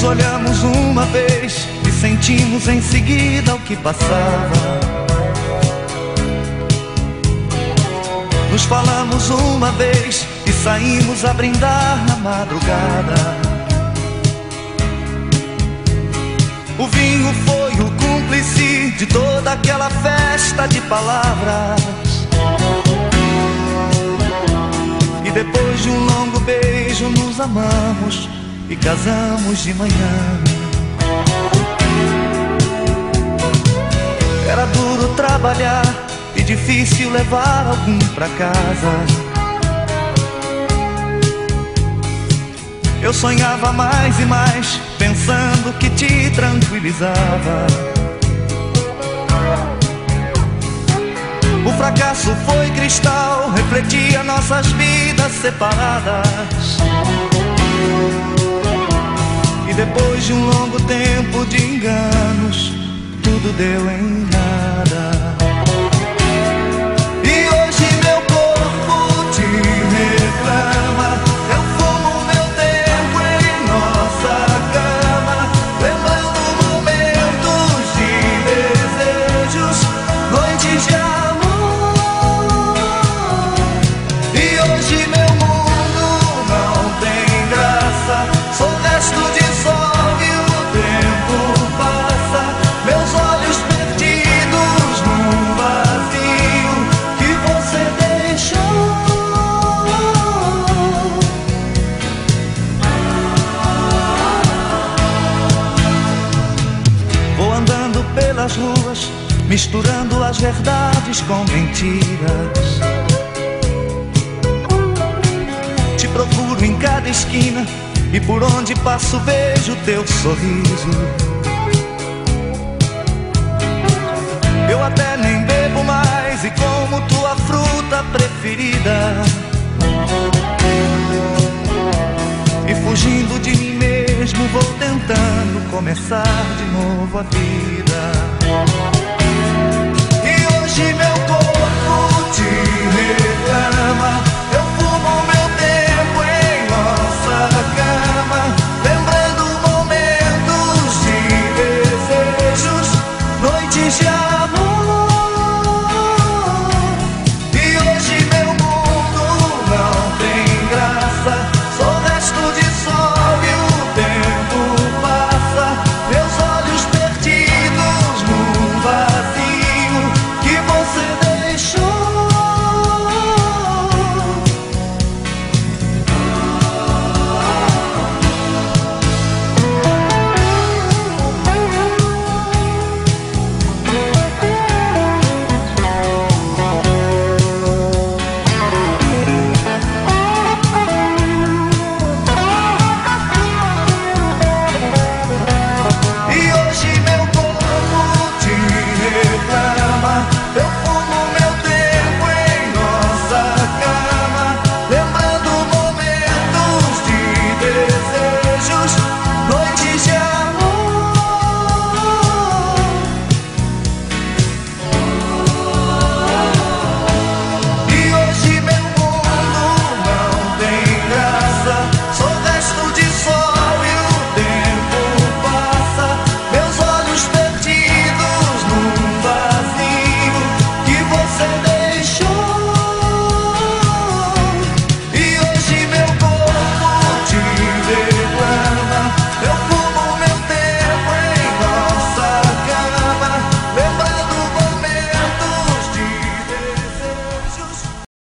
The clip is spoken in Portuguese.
Nos olhamos uma vez e sentimos em seguida o que passava. Nos falamos uma vez e saímos a brindar na madrugada. O vinho foi o cúmplice de toda aquela festa de palavras. E depois de um longo beijo nos amamos e casamos de manhã. Era duro trabalhar e difícil levar algum pra casa. Eu sonhava mais e mais, pensando que te tranquilizava. O fracasso foi cristal, refletia nossas vidas separadas. Depois de um longo tempo de enganos, tudo deu em nada. Pelas ruas, misturando as verdades com mentiras. Te procuro em cada esquina e por onde passo vejo teu sorriso. Eu até nem bebo mais e como tua fruta preferida. Começar de novo a vida.